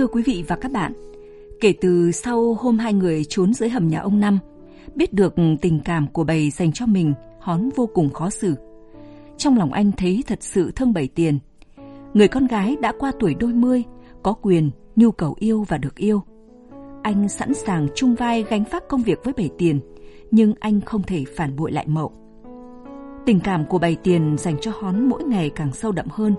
Thưa quý vị và các bạn, kể từ sau hôm hai người trốn dưới hầm nhà ông Năm, biết được tình cảm của bầy dành cho mình, Hón vô cùng khó xử. Trong lòng anh thấy thật sự thương bầy tiền. Người con gái đã qua tuổi đôi mươi, có quyền, nhu cầu yêu và được yêu. Anh sẵn sàng chung vai gánh vác công việc với bầy tiền, nhưng anh không thể phản bội lại mậu. Tình cảm của bầy tiền dành cho Hón mỗi ngày càng sâu đậm hơn.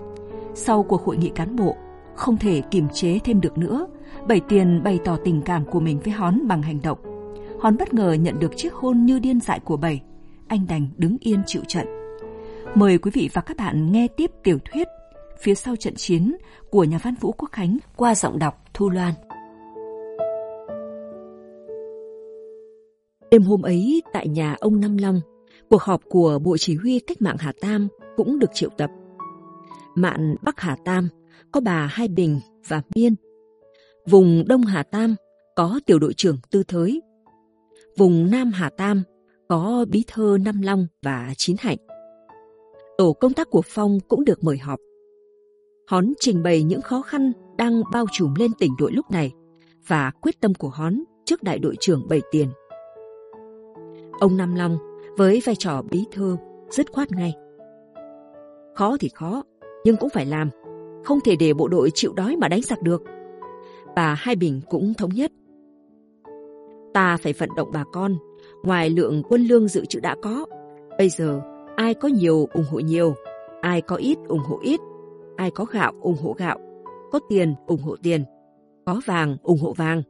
Sau cuộc hội nghị cán bộ, không thể kiềm chế thêm được nữa, Bảy Tiền bày tỏ tình cảm của mình với Hón bằng hành động. Hón bất ngờ nhận được chiếc hôn như điên dại của Bảy. Anh đành đứng yên chịu trận. Mời quý vị và các bạn nghe tiếp tiểu thuyết Phía sau trận chiến của nhà văn Vũ Quốc Khánh qua giọng đọc Thu Loan. Đêm hôm ấy tại nhà ông Năm Long, cuộc họp của Bộ Chỉ huy Cách mạng Hà Tam cũng được triệu tập. Mạn Bắc Hà Tam có bà Hai Bình và Miên. Vùng Đông Hà Tam có tiểu đội trưởng Tư Thới. Vùng Nam Hà Tam có bí thơ Năm Long và Chín Hạnh. Tổ công tác của Phong cũng được mời họp. Hón trình bày những khó khăn đang bao trùm lên tỉnh đội lúc này và quyết tâm của Hón trước đại đội trưởng Bảy Tiền. Ông Nam Long với vai trò bí thư dứt khoát ngay. Khó thì khó, nhưng cũng phải làm không thể để bộ đội chịu đói mà đánh giặc được. Bà Hai Bình cũng thống nhất. Ta phải vận động bà con, ngoài lượng quân lương dự trữ đã có. Bây giờ, ai có nhiều ủng hộ nhiều, ai có ít ủng hộ ít, ai có gạo ủng hộ gạo, có tiền ủng hộ tiền, có vàng ủng hộ vàng.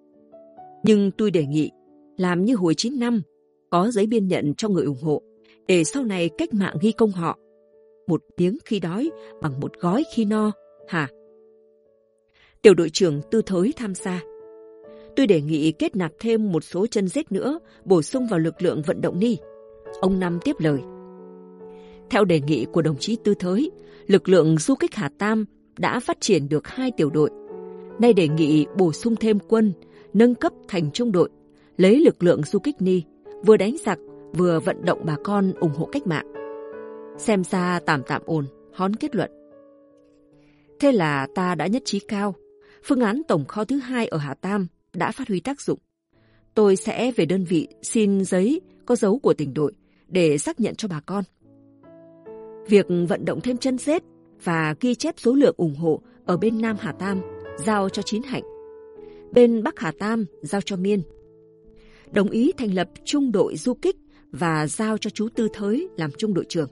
Nhưng tôi đề nghị làm như hồi 9 năm, có giấy biên nhận cho người ủng hộ, để sau này cách mạng ghi công họ. Một tiếng khi đói bằng một gói khi no, hả? Tiểu đội trưởng Tư Thới tham gia. Tôi đề nghị kết nạp thêm một số chân rết nữa, bổ sung vào lực lượng vận động ni. Ông Năm tiếp lời. Theo đề nghị của đồng chí Tư Thới, lực lượng du kích Hà Tam đã phát triển được hai tiểu đội. Nay đề nghị bổ sung thêm quân, nâng cấp thành trung đội, lấy lực lượng du kích ni, vừa đánh giặc, vừa vận động bà con ủng hộ cách mạng. Xem ra tạm tạm ổn, hón kết luận. Thế là ta đã nhất trí cao. Phương án tổng kho thứ hai ở Hà Tam đã phát huy tác dụng. Tôi sẽ về đơn vị xin giấy có dấu của tỉnh đội để xác nhận cho bà con. Việc vận động thêm chân rết và ghi chép số lượng ủng hộ ở bên Nam Hà Tam giao cho Chín Hạnh. Bên Bắc Hà Tam giao cho Miên. Đồng ý thành lập trung đội du kích và giao cho chú Tư Thới làm trung đội trưởng.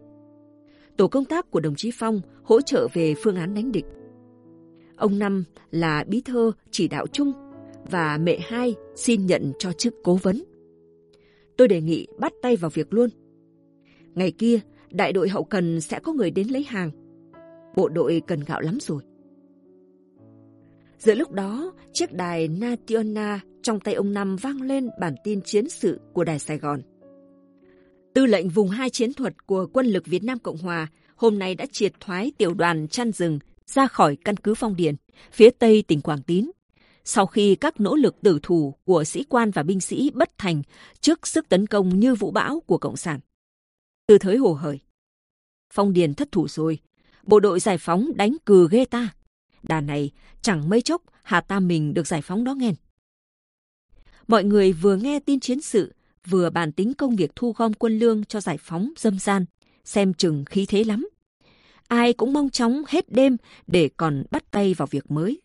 Tổ công tác của đồng chí Phong hỗ trợ về phương án đánh địch. Ông Năm là bí thư chỉ đạo chung và mẹ hai xin nhận cho chức cố vấn. Tôi đề nghị bắt tay vào việc luôn. Ngày kia, đại đội hậu cần sẽ có người đến lấy hàng. Bộ đội cần gạo lắm rồi. Giữa lúc đó, chiếc đài Nationa trong tay ông Năm vang lên bản tin chiến sự của Đài Sài Gòn. Tư lệnh vùng hai chiến thuật của quân lực Việt Nam Cộng Hòa hôm nay đã triệt thoái tiểu đoàn chăn rừng ra khỏi căn cứ Phong Điền, phía tây tỉnh Quảng Tín. Sau khi các nỗ lực tử thủ của sĩ quan và binh sĩ bất thành trước sức tấn công như vũ bão của Cộng sản. Từ thới hồ hởi. Phong Điền thất thủ rồi, bộ đội giải phóng đánh cừ ghê ta. Đà này chẳng mấy chốc Hà Tam mình được giải phóng đó nghe. Mọi người vừa nghe tin chiến sự, vừa bàn tính công việc thu gom quân lương cho giải phóng dâm gian, xem chừng khí thế lắm ai cũng mong chóng hết đêm để còn bắt tay vào việc mới.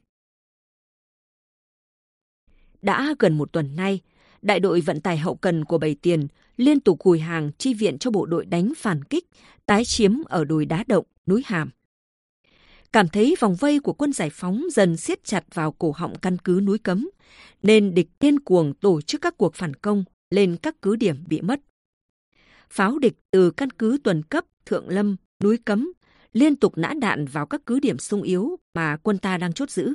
Đã gần một tuần nay, đại đội vận tải hậu cần của Bảy Tiền liên tục gùi hàng chi viện cho bộ đội đánh phản kích, tái chiếm ở đồi đá động, núi Hàm. Cảm thấy vòng vây của quân giải phóng dần siết chặt vào cổ họng căn cứ núi Cấm, nên địch điên cuồng tổ chức các cuộc phản công lên các cứ điểm bị mất. Pháo địch từ căn cứ tuần cấp Thượng Lâm, núi Cấm liên tục nã đạn vào các cứ điểm sung yếu mà quân ta đang chốt giữ.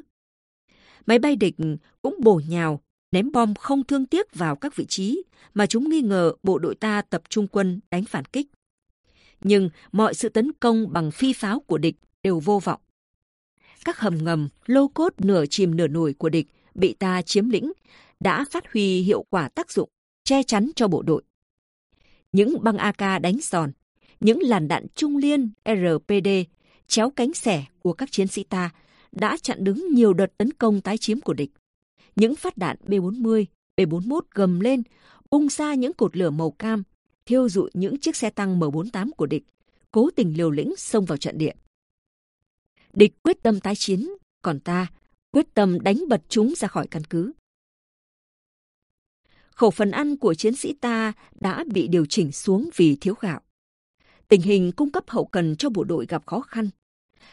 Máy bay địch cũng bổ nhào, ném bom không thương tiếc vào các vị trí mà chúng nghi ngờ bộ đội ta tập trung quân đánh phản kích. Nhưng mọi sự tấn công bằng phi pháo của địch đều vô vọng. Các hầm ngầm, lô cốt nửa chìm nửa nổi của địch bị ta chiếm lĩnh đã phát huy hiệu quả tác dụng, che chắn cho bộ đội. Những băng AK đánh giòn, những làn đạn trung liên RPD chéo cánh xẻ của các chiến sĩ ta đã chặn đứng nhiều đợt tấn công tái chiếm của địch. Những phát đạn B-40, B-41 gầm lên, bung ra những cột lửa màu cam, thiêu dụi những chiếc xe tăng M48 của địch, cố tình liều lĩnh xông vào trận địa. Địch quyết tâm tái chiến, còn ta quyết tâm đánh bật chúng ra khỏi căn cứ. Khẩu phần ăn của chiến sĩ ta đã bị điều chỉnh xuống vì thiếu gạo. Tình hình cung cấp hậu cần cho bộ đội gặp khó khăn.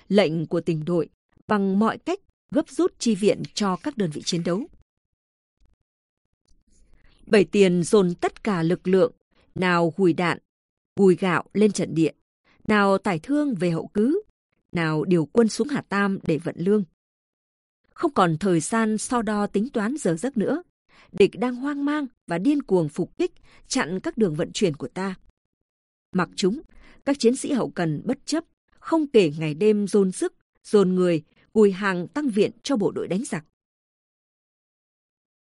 Lệnh của tỉnh đội bằng mọi cách gấp rút chi viện cho các đơn vị chiến đấu. Bảy tiền dồn tất cả lực lượng, nào gùi đạn, gùi gạo lên trận địa, nào tải thương về hậu cứ, nào điều quân xuống Hà Tam để vận lương. Không còn thời gian so đo tính toán giờ giấc nữa. Địch đang hoang mang và điên cuồng phục kích, chặn các đường vận chuyển của ta. Mặc chúng, các chiến sĩ hậu cần bất chấp, không kể ngày đêm dồn sức, dồn người, gùi hàng tăng viện cho bộ đội đánh giặc.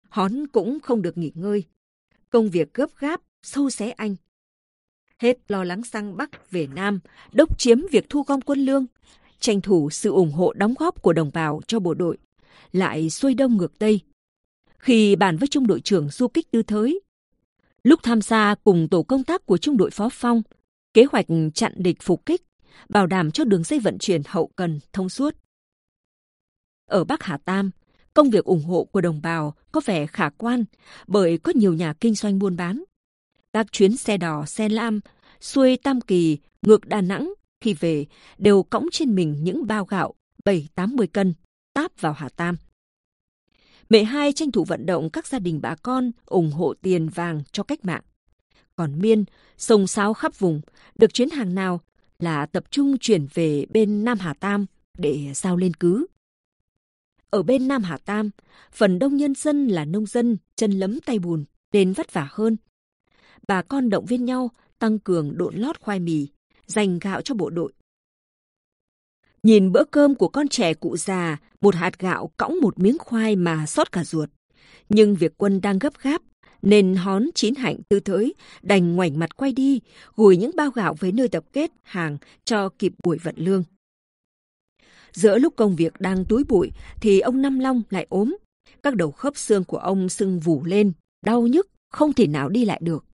Hón cũng không được nghỉ ngơi. Công việc gấp gáp, sâu xé anh. Hết lo lắng sang Bắc về Nam, đốc chiếm việc thu gom quân lương, tranh thủ sự ủng hộ đóng góp của đồng bào cho bộ đội, lại xuôi đông ngược Tây. Khi bàn với trung đội trưởng du kích tư thới, lúc tham gia cùng tổ công tác của trung đội phó phong, kế hoạch chặn địch phục kích, bảo đảm cho đường dây vận chuyển hậu cần thông suốt. Ở Bắc Hà Tam, công việc ủng hộ của đồng bào có vẻ khả quan bởi có nhiều nhà kinh doanh buôn bán. Các chuyến xe đỏ, xe lam, xuôi Tam Kỳ, ngược Đà Nẵng khi về đều cõng trên mình những bao gạo 7-80 cân táp vào Hà Tam. Mẹ hai tranh thủ vận động các gia đình bà con ủng hộ tiền vàng cho cách mạng. Còn Miên, sông sáo khắp vùng, được chuyến hàng nào là tập trung chuyển về bên Nam Hà Tam để giao lên cứ. Ở bên Nam Hà Tam, phần đông nhân dân là nông dân, chân lấm tay bùn, nên vất vả hơn. Bà con động viên nhau tăng cường độn lót khoai mì, dành gạo cho bộ đội. Nhìn bữa cơm của con trẻ cụ già, một hạt gạo cõng một miếng khoai mà sót cả ruột. Nhưng việc quân đang gấp gáp, nên hón chín hạnh tư thới, đành ngoảnh mặt quay đi, gùi những bao gạo với nơi tập kết hàng cho kịp buổi vận lương. Giữa lúc công việc đang túi bụi thì ông Năm Long lại ốm. Các đầu khớp xương của ông sưng vù lên, đau nhức, không thể nào đi lại được.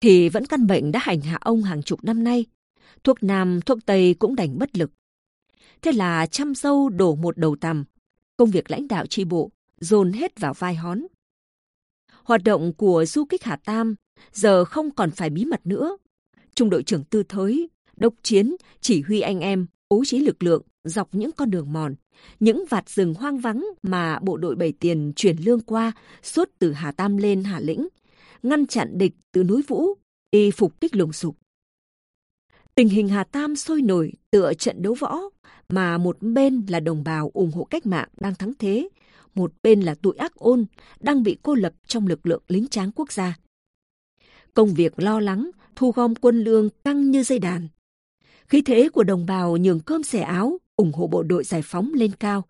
Thì vẫn căn bệnh đã hành hạ ông hàng chục năm nay. Thuốc Nam, thuốc Tây cũng đành bất lực. Thế là chăm dâu đổ một đầu tằm. Công việc lãnh đạo tri bộ dồn hết vào vai hón. Hoạt động của du kích Hà Tam giờ không còn phải bí mật nữa. Trung đội trưởng Tư Thới, đốc chiến, chỉ huy anh em, bố trí lực lượng dọc những con đường mòn, những vạt rừng hoang vắng mà bộ đội bảy tiền chuyển lương qua suốt từ Hà Tam lên Hà Lĩnh, ngăn chặn địch từ núi Vũ đi phục kích lùng sục. Tình hình Hà Tam sôi nổi tựa trận đấu võ, mà một bên là đồng bào ủng hộ cách mạng đang thắng thế, một bên là tụi ác ôn đang bị cô lập trong lực lượng lính tráng quốc gia. Công việc lo lắng, thu gom quân lương căng như dây đàn. Khí thế của đồng bào nhường cơm xẻ áo, ủng hộ bộ đội giải phóng lên cao.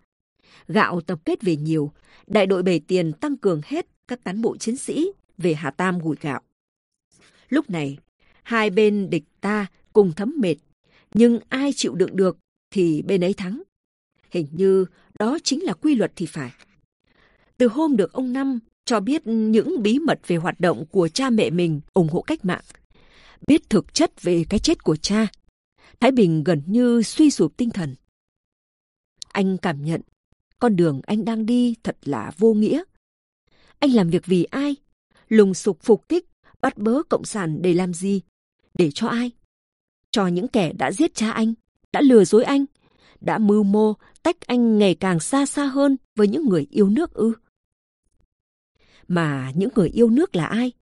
Gạo tập kết về nhiều, đại đội bảy tiền tăng cường hết các cán bộ chiến sĩ về Hà Tam gùi gạo. Lúc này, hai bên địch ta cùng thấm mệt, nhưng ai chịu đựng được thì bên ấy thắng. Hình như đó chính là quy luật thì phải. Từ hôm được ông Năm cho biết những bí mật về hoạt động của cha mẹ mình ủng hộ cách mạng, biết thực chất về cái chết của cha, Thái Bình gần như suy sụp tinh thần. Anh cảm nhận con đường anh đang đi thật là vô nghĩa. Anh làm việc vì ai? Lùng sục phục kích, bắt bớ cộng sản để làm gì? Để cho ai? Cho những kẻ đã giết cha anh, đã lừa dối anh, đã mưu mô tách anh ngày càng xa xa hơn với những người yêu nước ư. Mà những người yêu nước là ai?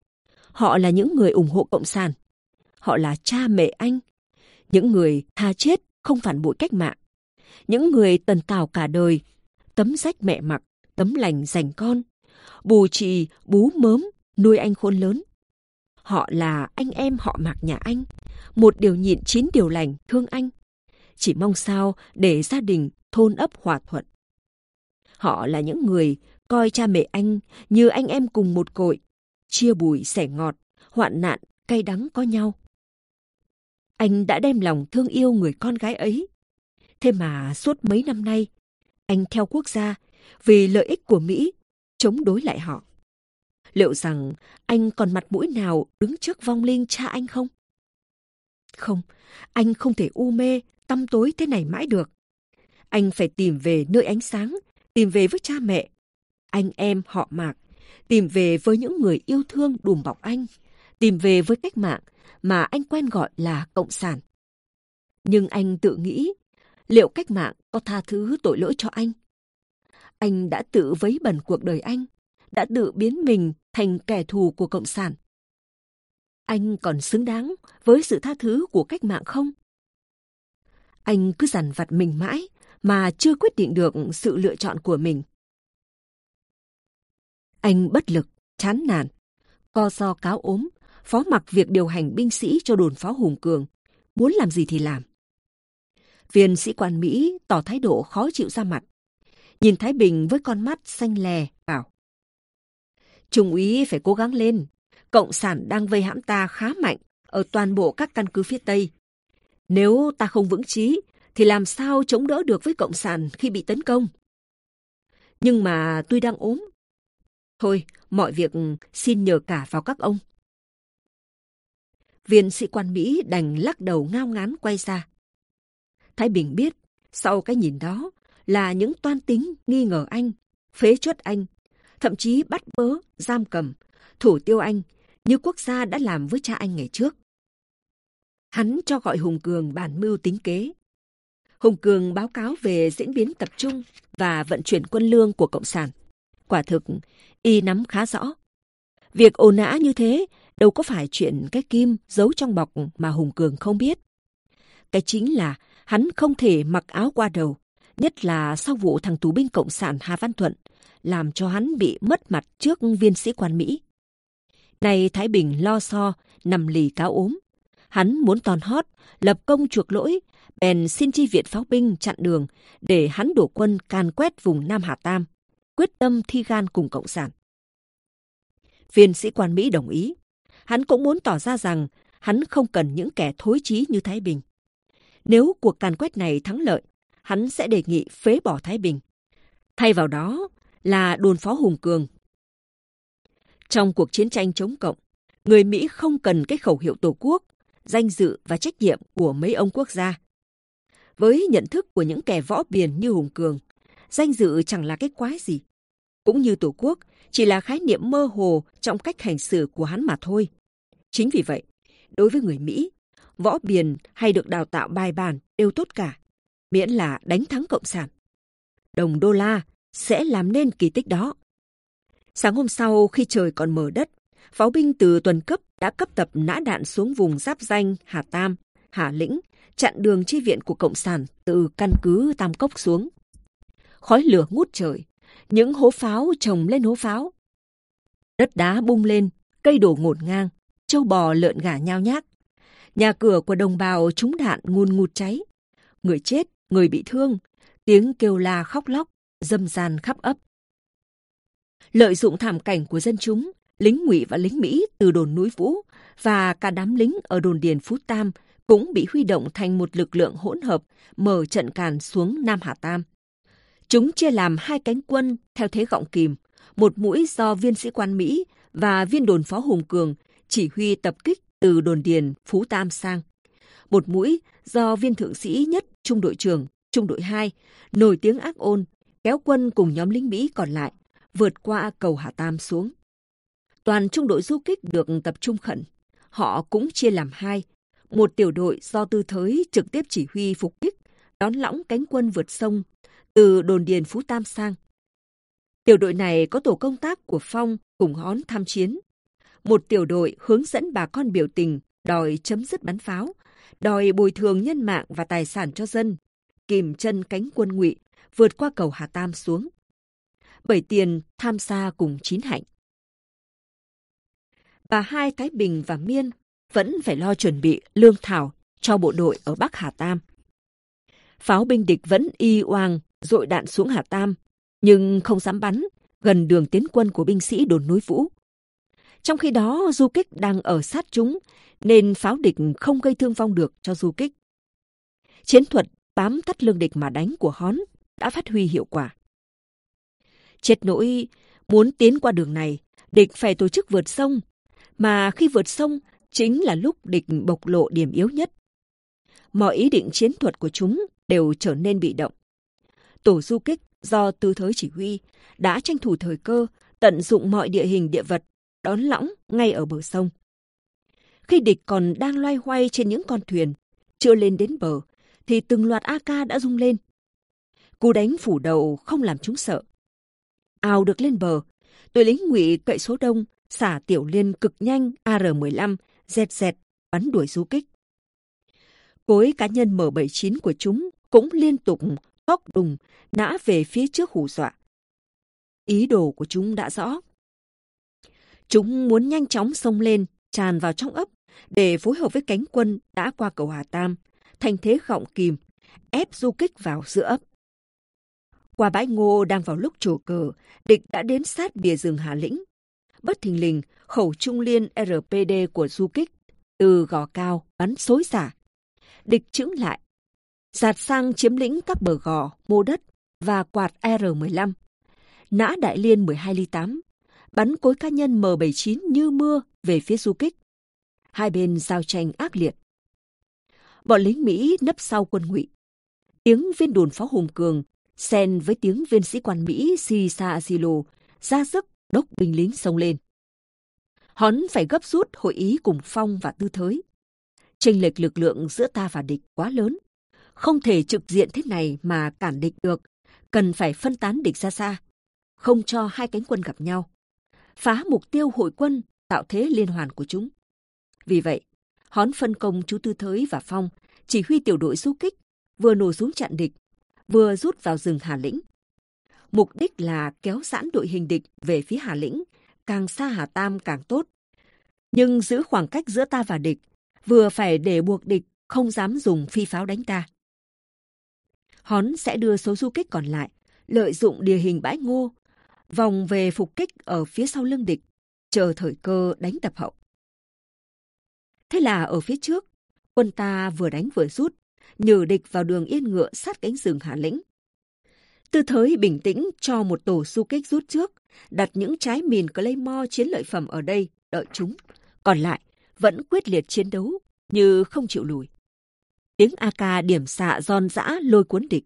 Họ là những người ủng hộ Cộng sản. Họ là cha mẹ anh. Những người tha chết không phản bội cách mạng. Những người tần tào cả đời, tấm rách mẹ mặc, tấm lành dành con, bù trì, bú mớm, nuôi anh khôn lớn. Họ là anh em họ mạc nhà anh, một điều nhịn chín điều lành thương anh. Chỉ mong sao để gia đình thôn ấp hòa thuận. Họ là những người coi cha mẹ anh như anh em cùng một cội, chia bùi sẻ ngọt, hoạn nạn, cay đắng có nhau. Anh đã đem lòng thương yêu người con gái ấy. Thế mà suốt mấy năm nay, Anh theo quốc gia vì lợi ích của Mỹ, chống đối lại họ. Liệu rằng anh còn mặt mũi nào đứng trước vong linh cha anh không? Không, anh không thể u mê, tăm tối thế này mãi được. Anh phải tìm về nơi ánh sáng, tìm về với cha mẹ, anh em họ mạc, tìm về với những người yêu thương đùm bọc anh, tìm về với cách mạng mà anh quen gọi là Cộng sản. Nhưng anh tự nghĩ, liệu cách mạng có tha thứ tội lỗi cho anh? Anh đã tự vấy bẩn cuộc đời anh, đã tự biến mình thành kẻ thù của Cộng sản. Anh còn xứng đáng với sự tha thứ của cách mạng không? Anh cứ dằn vặt mình mãi mà chưa quyết định được sự lựa chọn của mình. Anh bất lực, chán nản, co do cáo ốm, phó mặc việc điều hành binh sĩ cho đồn pháo Hùng Cường, muốn làm gì thì làm. Viên sĩ quan Mỹ tỏ thái độ khó chịu ra mặt, nhìn Thái Bình với con mắt xanh lè, bảo. Trung úy phải cố gắng lên, Cộng sản đang vây hãm ta khá mạnh ở toàn bộ các căn cứ phía Tây. Nếu ta không vững chí, thì làm sao chống đỡ được với Cộng sản khi bị tấn công? Nhưng mà tôi đang ốm. Thôi, mọi việc ừ, xin nhờ cả vào các ông. Viên sĩ quan Mỹ đành lắc đầu ngao ngán quay ra. Thái Bình biết, sau cái nhìn đó là những toan tính nghi ngờ anh, phế chuất anh, thậm chí bắt bớ, giam cầm, thủ tiêu anh như quốc gia đã làm với cha anh ngày trước. Hắn cho gọi Hùng Cường bản mưu tính kế. Hùng Cường báo cáo về diễn biến tập trung và vận chuyển quân lương của Cộng sản. Quả thực, y nắm khá rõ. Việc ồn ã như thế đâu có phải chuyện cái kim giấu trong bọc mà Hùng Cường không biết. Cái chính là hắn không thể mặc áo qua đầu, nhất là sau vụ thằng tù binh Cộng sản Hà Văn Thuận, làm cho hắn bị mất mặt trước viên sĩ quan Mỹ. Nay Thái Bình lo so, nằm lì cáo ốm. Hắn muốn toàn hót, lập công chuộc lỗi, bèn xin chi viện pháo binh chặn đường để hắn đổ quân can quét vùng Nam Hà Tam, quyết tâm thi gan cùng Cộng sản. Viên sĩ quan Mỹ đồng ý. Hắn cũng muốn tỏ ra rằng hắn không cần những kẻ thối chí như Thái Bình. Nếu cuộc càn quét này thắng lợi, hắn sẽ đề nghị phế bỏ Thái Bình. Thay vào đó là đồn phó Hùng Cường. Trong cuộc chiến tranh chống Cộng, người Mỹ không cần cái khẩu hiệu Tổ quốc, danh dự và trách nhiệm của mấy ông quốc gia. Với nhận thức của những kẻ võ biển như Hùng Cường, danh dự chẳng là cái quái gì. Cũng như Tổ quốc, chỉ là khái niệm mơ hồ trong cách hành xử của hắn mà thôi. Chính vì vậy, đối với người Mỹ, võ biền hay được đào tạo bài bản đều tốt cả, miễn là đánh thắng Cộng sản. Đồng đô la sẽ làm nên kỳ tích đó. Sáng hôm sau khi trời còn mờ đất, pháo binh từ tuần cấp đã cấp tập nã đạn xuống vùng giáp danh Hà Tam, Hà Lĩnh, chặn đường chi viện của Cộng sản từ căn cứ Tam Cốc xuống. Khói lửa ngút trời, những hố pháo trồng lên hố pháo. Đất đá bung lên, cây đổ ngổn ngang, châu bò lợn gà nhao nhác. Nhà cửa của đồng bào trúng đạn ngùn ngụt cháy. Người chết, người bị thương, tiếng kêu la khóc lóc, dâm gian khắp ấp. Lợi dụng thảm cảnh của dân chúng, lính ngụy và lính Mỹ từ đồn núi Vũ và cả đám lính ở đồn điền Phú Tam cũng bị huy động thành một lực lượng hỗn hợp mở trận càn xuống Nam Hà Tam. Chúng chia làm hai cánh quân theo thế gọng kìm, một mũi do viên sĩ quan Mỹ và viên đồn phó Hùng Cường chỉ huy tập kích từ đồn điền Phú Tam sang. Một mũi do viên thượng sĩ nhất trung đội trưởng, trung đội 2, nổi tiếng ác ôn, kéo quân cùng nhóm lính Mỹ còn lại, vượt qua cầu Hà Tam xuống. Toàn trung đội du kích được tập trung khẩn. Họ cũng chia làm hai. Một tiểu đội do tư thới trực tiếp chỉ huy phục kích, đón lõng cánh quân vượt sông từ đồn điền Phú Tam sang. Tiểu đội này có tổ công tác của Phong cùng hón tham chiến. Một tiểu đội hướng dẫn bà con biểu tình đòi chấm dứt bắn pháo, đòi bồi thường nhân mạng và tài sản cho dân, kìm chân cánh quân ngụy vượt qua cầu Hà Tam xuống. Bảy tiền tham gia cùng chín hạnh. Bà hai Thái Bình và Miên vẫn phải lo chuẩn bị lương thảo cho bộ đội ở Bắc Hà Tam. Pháo binh địch vẫn y oang dội đạn xuống Hà Tam, nhưng không dám bắn gần đường tiến quân của binh sĩ đồn núi Vũ. Trong khi đó, du kích đang ở sát chúng, nên pháo địch không gây thương vong được cho du kích. Chiến thuật bám tắt lương địch mà đánh của Hón đã phát huy hiệu quả. Chết nỗi, muốn tiến qua đường này, địch phải tổ chức vượt sông, mà khi vượt sông chính là lúc địch bộc lộ điểm yếu nhất. Mọi ý định chiến thuật của chúng đều trở nên bị động. Tổ du kích do tứ thới chỉ huy đã tranh thủ thời cơ, tận dụng mọi địa hình địa vật, đón lõng ngay ở bờ sông. Khi địch còn đang loay hoay trên những con thuyền, chưa lên đến bờ, thì từng loạt AK đã rung lên. Cú đánh phủ đầu không làm chúng sợ. Ào được lên bờ, tuổi lính ngụy cậy số đông, xả tiểu liên cực nhanh AR-15, dẹt dẹt, bắn đuổi du kích. Cối cá nhân M79 của chúng cũng liên tục góc đùng, nã về phía trước hù dọa. Ý đồ của chúng đã rõ. Chúng muốn nhanh chóng xông lên, tràn vào trong ấp, để phối hợp với cánh quân đã qua cầu Hà Tam, thành thế gọng kìm, ép du kích vào giữa ấp. Qua bãi ngô đang vào lúc trổ cờ, địch đã đến sát bìa rừng Hà Lĩnh. Bất thình lình, khẩu trung liên RPD của du kích từ gò cao bắn xối xả. Địch chững lại, giạt sang chiếm lĩnh các bờ gò, mô đất và quạt R15. Nã đại liên 12 ly 8, bắn cối cá nhân M79 như mưa về phía du kích. Hai bên giao tranh ác liệt. Bọn lính Mỹ nấp sau quân ngụy. Tiếng viên đồn pháo hùng cường xen với tiếng viên sĩ quan Mỹ Sisa Asilo ra sức đốc binh lính xông lên. Hón phải gấp rút hội ý cùng Phong và Tư Thới. Chênh lệch lực lượng giữa ta và địch quá lớn. Không thể trực diện thế này mà cản địch được. Cần phải phân tán địch ra xa. Không cho hai cánh quân gặp nhau. Phá mục tiêu hội quân, tạo thế liên hoàn của chúng. Vì vậy, Hón phân công chú Tư Thới và Phong chỉ huy tiểu đội du kích, vừa nổ súng chặn địch, vừa rút vào rừng Hà Lĩnh. Mục đích là kéo giãn đội hình địch về phía Hà Lĩnh, càng xa Hà Tam càng tốt. Nhưng giữ khoảng cách giữa ta và địch, vừa phải để buộc địch không dám dùng phi pháo đánh ta. Hón sẽ đưa số du kích còn lại, lợi dụng địa hình bãi ngô, vòng về phục kích ở phía sau lưng địch, chờ thời cơ đánh tập hậu. Thế là ở phía trước, quân ta vừa đánh vừa rút, nhử địch vào đường yên ngựa sát cánh rừng Hà Lĩnh. Tư Thới bình tĩnh cho một tổ du kích rút trước, đặt những trái mìn Claymore chiến lợi phẩm ở đây, đợi chúng. Còn lại, vẫn quyết liệt chiến đấu, như không chịu lùi. Tiếng AK điểm xạ giòn giã lôi cuốn địch.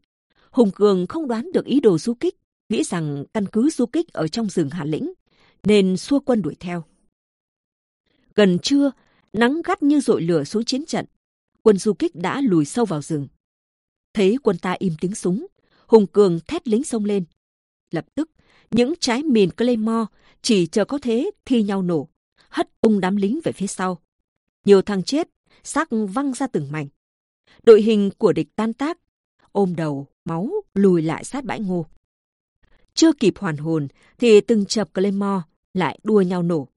Hùng Cường không đoán được ý đồ du kích, nghĩ rằng căn cứ du kích ở trong rừng Hà Lĩnh, nên xua quân đuổi theo. Gần trưa, nắng gắt như dội lửa xuống chiến trận. Quân du kích đã lùi sâu vào rừng. Thấy quân ta im tiếng súng, Hùng Cường thét lính xông lên. Lập tức, những trái mìn Claymore chỉ chờ có thế thi nhau nổ, hất tung đám lính về phía sau. Nhiều thằng chết, xác văng ra từng mảnh. Đội hình của địch tan tác, ôm đầu, máu lùi lại sát bãi ngô. Chưa kịp hoàn hồn thì từng chập Claymore lại đua nhau nổ.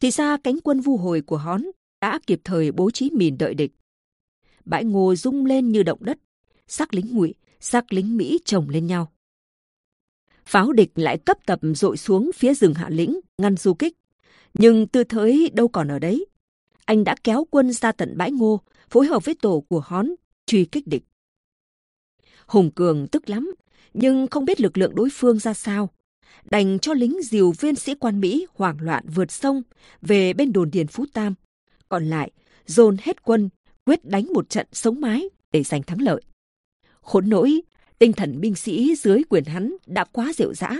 Thì ra cánh quân vu hồi của Hón đã kịp thời bố trí mìn đợi địch. Bãi ngô rung lên như động đất, xác lính ngụy, xác lính Mỹ chồng lên nhau. Pháo địch lại cấp tập dội xuống phía rừng hạ lĩnh, ngăn du kích. Nhưng tư thới đâu còn ở đấy. Anh đã kéo quân ra tận bãi ngô, phối hợp với tổ của Hón, truy kích địch. Hùng Cường tức lắm, nhưng không biết lực lượng đối phương ra sao. Đành cho lính diều viên sĩ quan Mỹ hoảng loạn vượt sông về bên đồn điền Phú Tam. Còn lại, dồn hết quân, quyết đánh một trận sống mái để giành thắng lợi. Khốn nỗi, tinh thần binh sĩ dưới quyền hắn đã quá rệu dã.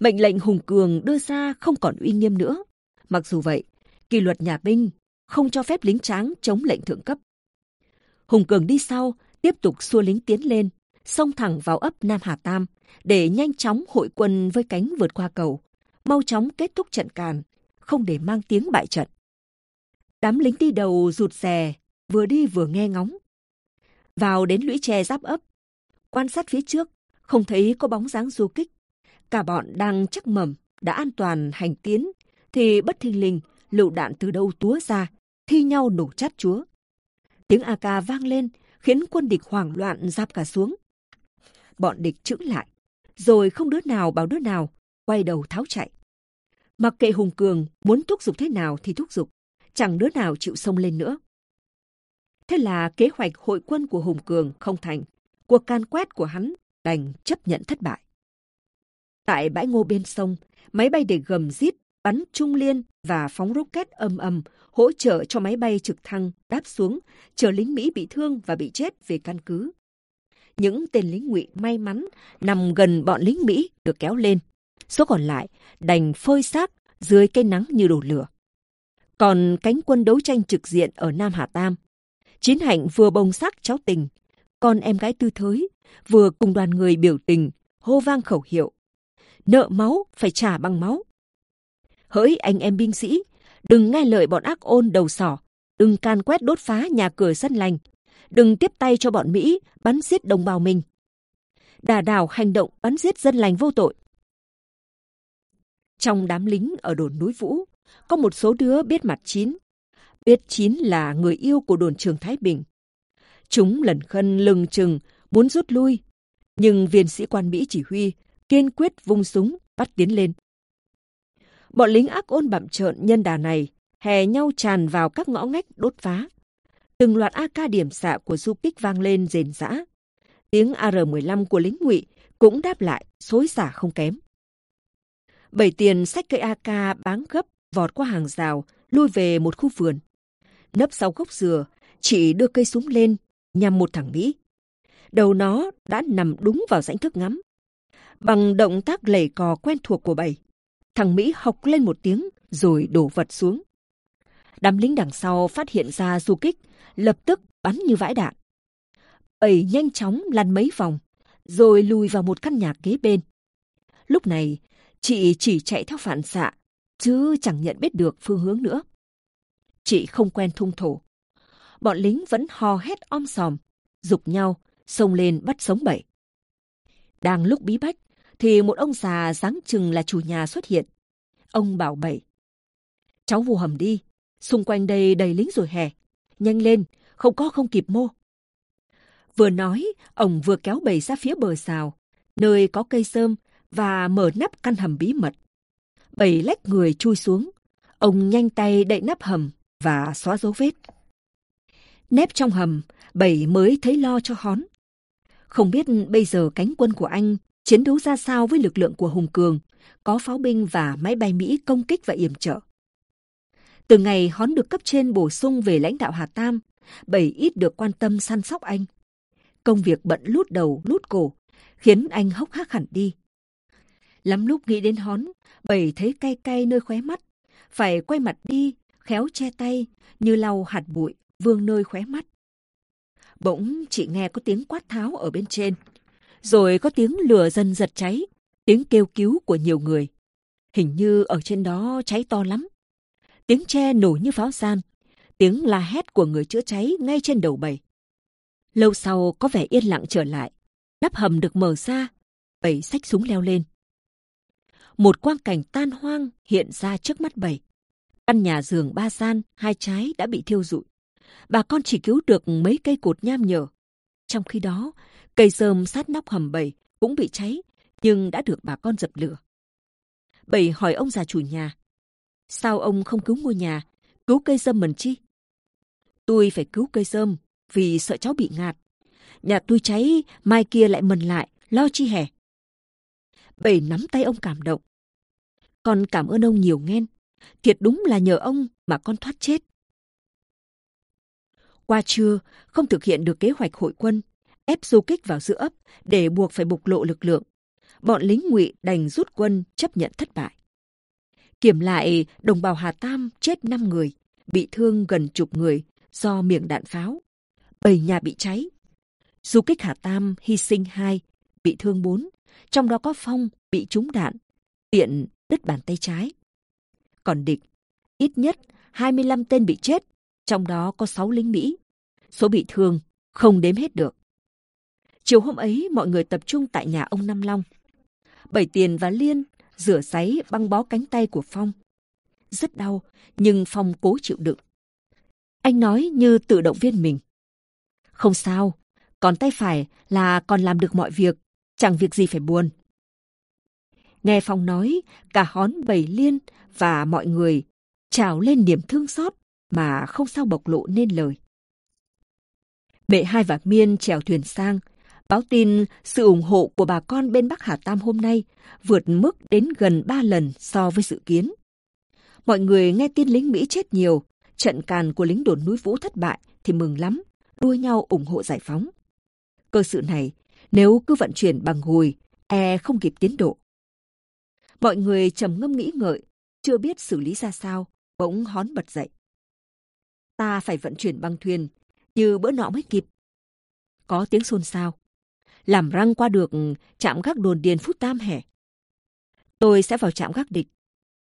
Mệnh lệnh Hùng Cường đưa ra không còn uy nghiêm nữa. Mặc dù vậy, kỷ luật nhà binh không cho phép lính tráng chống lệnh thượng cấp. Hùng Cường đi sau, tiếp tục xua lính tiến lên, xông thẳng vào ấp Nam Hà Tam để nhanh chóng hội quân với cánh vượt qua cầu, mau chóng kết thúc trận càn, không để mang tiếng bại trận. Đám lính đi đầu rụt rè, vừa đi vừa nghe ngóng. Vào đến lũy tre giáp ấp, quan sát phía trước, không thấy có bóng dáng du kích. Cả bọn đang chắc mầm, đã an toàn hành tiến, thì bất thình lình, lựu đạn từ đâu túa ra, thi nhau nổ chát chúa. Tiếng AK vang lên, khiến quân địch hoảng loạn giáp cả xuống. Bọn địch chững lại, rồi không đứa nào bảo đứa nào, quay đầu tháo chạy. Mặc kệ Hùng Cường muốn thúc giục thế nào thì thúc giục, chẳng đứa nào chịu xông lên nữa. Thế là kế hoạch hội quân của Hùng Cường không thành, cuộc can quét của hắn đành chấp nhận thất bại. Tại bãi ngô bên sông, máy bay để gầm rít, bắn trung liên và phóng rocket ầm ầm hỗ trợ cho máy bay trực thăng đáp xuống, chờ lính Mỹ bị thương và bị chết về căn cứ. Những tên lính ngụy may mắn nằm gần bọn lính Mỹ được kéo lên. Số còn lại đành phơi xác dưới cây nắng như đổ lửa. Còn cánh quân đấu tranh trực diện ở Nam Hà Tam, Chiến hạnh vừa bồng xác cháu tình, con em gái tư thới, vừa cùng đoàn người biểu tình, hô vang khẩu hiệu. Nợ máu phải trả bằng máu. Hỡi anh em binh sĩ, đừng nghe lời bọn ác ôn đầu sỏ, đừng can quét đốt phá nhà cửa sân lành, đừng tiếp tay cho bọn Mỹ bắn giết đồng bào mình. Đà đảo hành động bắn giết dân lành vô tội. Trong đám lính ở đồn núi Vũ, có một số đứa biết mặt chín, biết chín là người yêu của đồn trường Thái Bình. Chúng lần khân lừng chừng, muốn rút lui, nhưng viên sĩ quan Mỹ chỉ huy kiên quyết vung súng bắt tiến lên. Bọn lính ác ôn bặm trợn nhân đà này hè nhau tràn vào các ngõ ngách đốt phá. Từng loạt AK điểm xạ của du kích vang lên rền rã. Tiếng AR-15 của lính ngụy cũng đáp lại, xối xả không kém. Bảy tiền sách cây AK báng gấp vọt qua hàng rào, lui về một khu vườn. Nấp sau gốc dừa, chị đưa cây súng lên, nhằm một thằng Mỹ. Đầu nó đã nằm đúng vào rãnh thức ngắm. Bằng động tác lẩy cò quen thuộc của bảy thằng Mỹ học lên một tiếng rồi đổ vật xuống. Đám lính đằng sau phát hiện ra du kích, lập tức bắn như vãi đạn. Bầy nhanh chóng lăn mấy vòng, rồi lùi vào một căn nhà kế bên. Lúc này, chị chỉ chạy theo phản xạ, chứ chẳng nhận biết được phương hướng nữa. Chị không quen thung thổ. Bọn lính vẫn hò hét om sòm, dục nhau, xông lên bắt sống bậy. Đang lúc bí bách, thì một ông già dáng chừng là chủ nhà xuất hiện. Ông bảo bậy. Cháu vô hầm đi, xung quanh đây đầy lính rồi hè. Nhanh lên, không có không kịp mô. Vừa nói, ông vừa kéo bầy ra phía bờ xào, nơi có cây sơm và mở nắp căn hầm bí mật. Bầy lách người chui xuống. Ông nhanh tay đậy nắp hầm và xóa dấu vết. Nép trong hầm, Bảy mới thấy lo cho hón. Không biết bây giờ cánh quân của anh chiến đấu ra sao với lực lượng của Hùng Cường, có pháo binh và máy bay Mỹ công kích và yểm trợ. Từ ngày hón được cấp trên bổ sung về lãnh đạo Hà Tam, Bảy ít được quan tâm săn sóc anh. Công việc bận lút đầu lút cổ, khiến anh hốc hác hẳn đi. Lắm lúc nghĩ đến hón, Bảy thấy cay cay nơi khóe mắt, phải quay mặt đi khéo che tay như lau hạt bụi vương nơi khóe mắt. Bỗng chị nghe có tiếng quát tháo ở bên trên, rồi có tiếng lửa dần giật cháy, tiếng kêu cứu của nhiều người. Hình như ở trên đó cháy to lắm. Tiếng tre nổ như pháo san, tiếng la hét của người chữa cháy ngay trên đầu bầy. Lâu sau có vẻ yên lặng trở lại, nắp hầm được mở ra, bầy xách súng leo lên. Một quang cảnh tan hoang hiện ra trước mắt bầy. Căn nhà giường ba gian, hai trái đã bị thiêu rụi. Bà con chỉ cứu được mấy cây cột nham nhở. Trong khi đó, cây sơm sát nóc hầm bầy cũng bị cháy, nhưng đã được bà con dập lửa. Bầy hỏi ông già chủ nhà, sao ông không cứu ngôi nhà, cứu cây sơm mần chi? Tôi phải cứu cây sơm vì sợ cháu bị ngạt. Nhà tôi cháy, mai kia lại mần lại, lo chi hè Bầy nắm tay ông cảm động. Con cảm ơn ông nhiều nghen. Thiệt đúng là nhờ ông mà con thoát chết. Qua trưa, không thực hiện được kế hoạch hội quân, ép du kích vào giữa ấp để buộc phải bộc lộ lực lượng. Bọn lính ngụy đành rút quân chấp nhận thất bại. Kiểm lại, đồng bào Hà Tam chết 5 người, bị thương gần chục người do miệng đạn pháo. Bảy nhà bị cháy. Du kích Hà Tam hy sinh 2, bị thương 4, trong đó có Phong bị trúng đạn, tiện đứt bàn tay trái còn địch. Ít nhất 25 tên bị chết, trong đó có 6 lính Mỹ. Số bị thương không đếm hết được. Chiều hôm ấy, mọi người tập trung tại nhà ông Năm Long. Bảy Tiền và Liên rửa sấy băng bó cánh tay của Phong. Rất đau, nhưng Phong cố chịu đựng. Anh nói như tự động viên mình. Không sao, còn tay phải là còn làm được mọi việc, chẳng việc gì phải buồn. Nghe Phong nói, cả hón bầy liên và mọi người trào lên niềm thương xót mà không sao bộc lộ nên lời. Mẹ hai và Miên chèo thuyền sang, Báo tin sự ủng hộ của bà con bên Bắc Hà Tam hôm nay vượt mức đến gần 3 lần so với dự kiến. Mọi người nghe tin lính Mỹ chết nhiều, trận càn của lính đồn núi Vũ thất bại thì mừng lắm, đua nhau ủng hộ giải phóng. Cơ sự này, nếu cứ vận chuyển bằng gùi, e không kịp tiến độ. Mọi người trầm ngâm nghĩ ngợi, chưa biết xử lý ra sao, bỗng hón bật dậy. Ta phải vận chuyển bằng thuyền, như bữa nọ mới kịp. Có tiếng xôn xao. Làm răng qua được chạm gác đồn điền Phút Tam hẻ. Tôi sẽ vào trạm gác địch.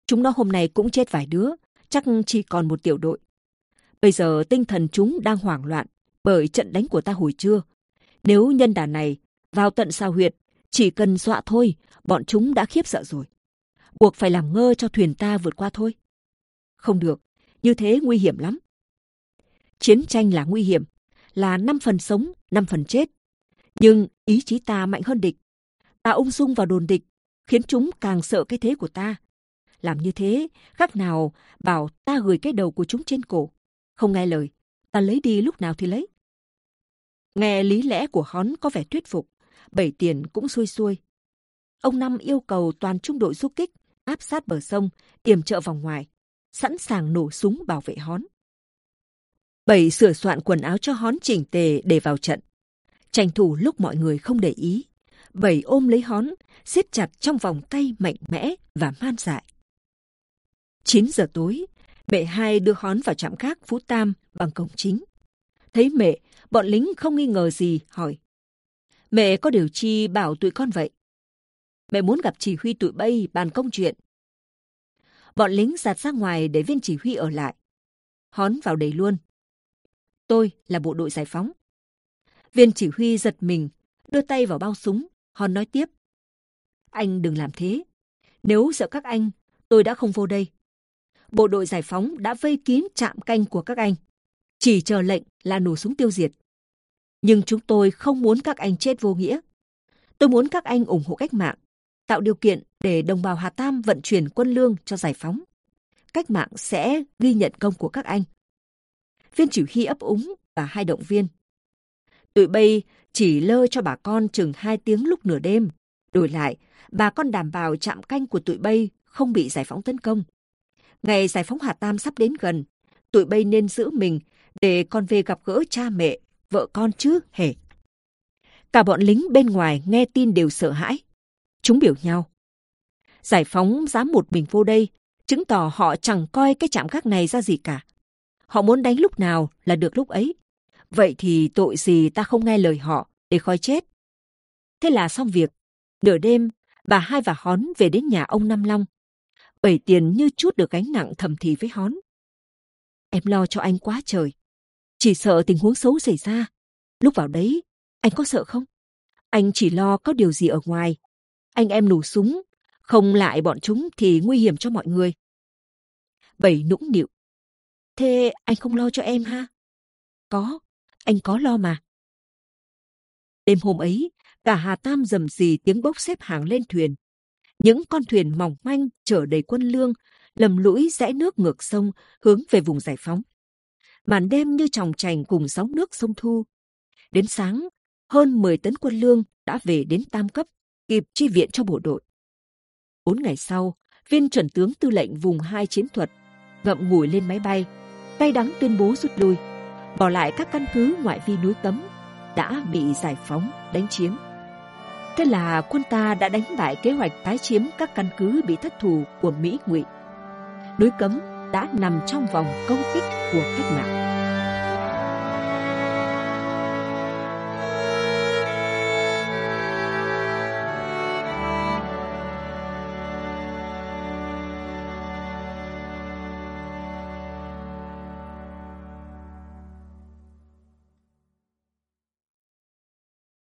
Chúng nó hôm nay cũng chết vài đứa, chắc chỉ còn một tiểu đội. Bây giờ tinh thần chúng đang hoảng loạn bởi trận đánh của ta hồi trưa. Nếu nhân đàn này vào tận sao huyệt, chỉ cần dọa thôi, bọn chúng đã khiếp sợ rồi. Buộc phải làm ngơ cho thuyền ta vượt qua thôi. Không được, như thế nguy hiểm lắm. Chiến tranh là nguy hiểm, là năm phần sống, năm phần chết. Nhưng ý chí ta mạnh hơn địch. Ta ung dung vào đồn địch, khiến chúng càng sợ cái thế của ta. Làm như thế, khác nào bảo ta gửi cái đầu của chúng trên cổ. Không nghe lời, ta lấy đi lúc nào thì lấy. Nghe lý lẽ của hón có vẻ thuyết phục, bảy tiền cũng xuôi xuôi. Ông Năm yêu cầu toàn trung đội du kích áp sát bờ sông, yểm trợ vòng ngoài, sẵn sàng nổ súng bảo vệ hón. Bảy sửa soạn quần áo cho hón chỉnh tề để vào trận. Tranh thủ lúc mọi người không để ý, bảy ôm lấy hón, siết chặt trong vòng tay mạnh mẽ và man dại. 9 giờ tối, mẹ hai đưa hón vào trạm gác Phú Tam bằng cổng chính. Thấy mẹ, bọn lính không nghi ngờ gì, hỏi. Mẹ có điều chi bảo tụi con vậy? Mẹ muốn gặp chỉ huy tụi bay bàn công chuyện. Bọn lính giạt ra ngoài để viên chỉ huy ở lại. Hón vào đầy luôn. Tôi là bộ đội giải phóng. Viên chỉ huy giật mình, đưa tay vào bao súng. Hòn nói tiếp. Anh đừng làm thế. Nếu sợ các anh, tôi đã không vô đây. Bộ đội giải phóng đã vây kín trạm canh của các anh. Chỉ chờ lệnh là nổ súng tiêu diệt. Nhưng chúng tôi không muốn các anh chết vô nghĩa. Tôi muốn các anh ủng hộ cách mạng, tạo điều kiện để đồng bào Hà Tam vận chuyển quân lương cho giải phóng. Cách mạng sẽ ghi nhận công của các anh. Viên chỉ huy ấp úng và hai động viên. Tụi bay chỉ lơ cho bà con chừng hai tiếng lúc nửa đêm. Đổi lại, bà con đảm bảo trạm canh của tụi bay không bị giải phóng tấn công. Ngày giải phóng Hà Tam sắp đến gần, tụi bay nên giữ mình để con về gặp gỡ cha mẹ, vợ con chứ hề. Cả bọn lính bên ngoài nghe tin đều sợ hãi. Chúng biểu nhau. Giải phóng dám một mình vô đây, chứng tỏ họ chẳng coi cái chạm gác này ra gì cả. Họ muốn đánh lúc nào là được lúc ấy. Vậy thì tội gì ta không nghe lời họ để khỏi chết. Thế là xong việc. Nửa đêm, bà hai và Hón về đến nhà ông Năm Long. Bảy tiền như chút được gánh nặng thầm thì với Hón. Em lo cho anh quá trời. Chỉ sợ tình huống xấu xảy ra. Lúc vào đấy, anh có sợ không? Anh chỉ lo có điều gì ở ngoài. Anh em nổ súng, không lại bọn chúng thì nguy hiểm cho mọi người. Bảy nũng nịu. Thế anh không lo cho em ha? Có, anh có lo mà. Đêm hôm ấy, cả Hà Tam rầm rì tiếng bốc xếp hàng lên thuyền. Những con thuyền mỏng manh chở đầy quân lương, lầm lũi rẽ nước ngược sông hướng về vùng giải phóng. Màn đêm như tròng trành cùng sóng nước sông Thu. Đến sáng, hơn 10 tấn quân lương đã về đến Tam Cấp, kịp chi viện cho bộ đội. Bốn ngày sau, viên chuẩn tướng tư lệnh vùng hai chiến thuật ngậm ngùi lên máy bay, tay đắng tuyên bố rút lui, bỏ lại các căn cứ ngoại vi núi Cấm đã bị giải phóng, đánh chiếm. Thế là quân ta đã đánh bại kế hoạch tái chiếm các căn cứ bị thất thù của Mỹ ngụy. Núi Cấm đã nằm trong vòng công kích của cách mạng.